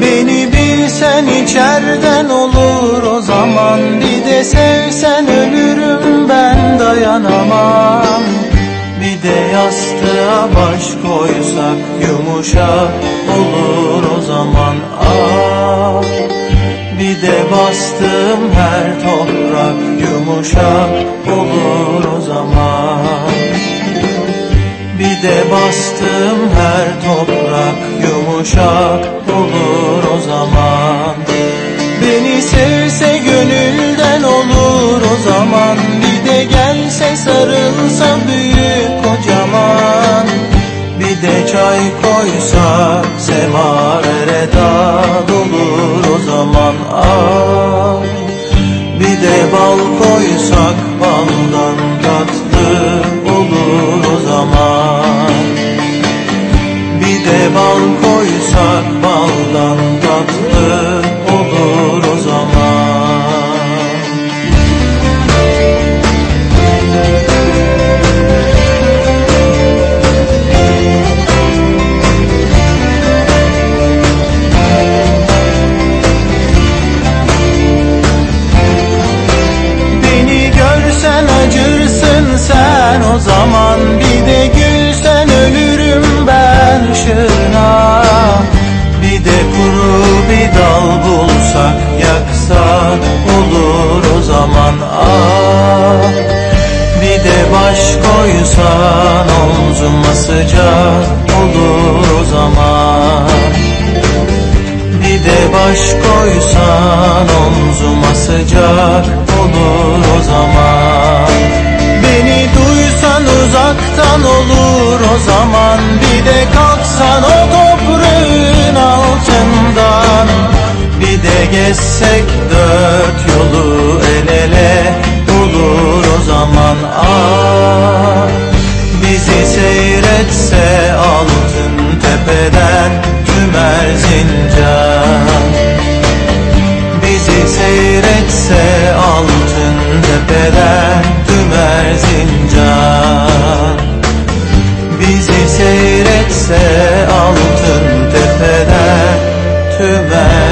Beni bilsen içerden olur o zaman Bir de sevsen ölürüm ben dayanamam. Bir de yastığa baş koysak yumuşak olur o zaman ah. Bir de bastığım her toprak yumuşak olur o zaman. Bir de bastığım her toprak yumuşak olur o zaman gelse sarılsa büyük kocaman. Bir de çay koysa semarere dağ olur o zaman ah Bir de bal koysak baldan tatlı sen o zaman Bir de gülsen ölürüm ben ışığına Bir de kuru bir dal bulsak yaksak olur o zaman ah. Bir de baş koysan omzuma sıcak olur o zaman. Bir de baş koysan uzaktan olur o zaman Bir de kalksan o toprağın altından. Bir de gezsek dört yolu el ele olur o zaman ah Bizi seyretse altın tepeden tümer zincan. Bizi seyretse altın tepeden seyretse altın tepeden tümer